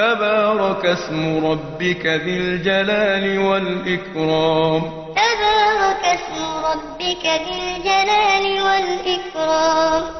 تبارك اسم ربك ذي الجلال والإكرام. تبارك اسم ربك ذي الجلال والإكرام.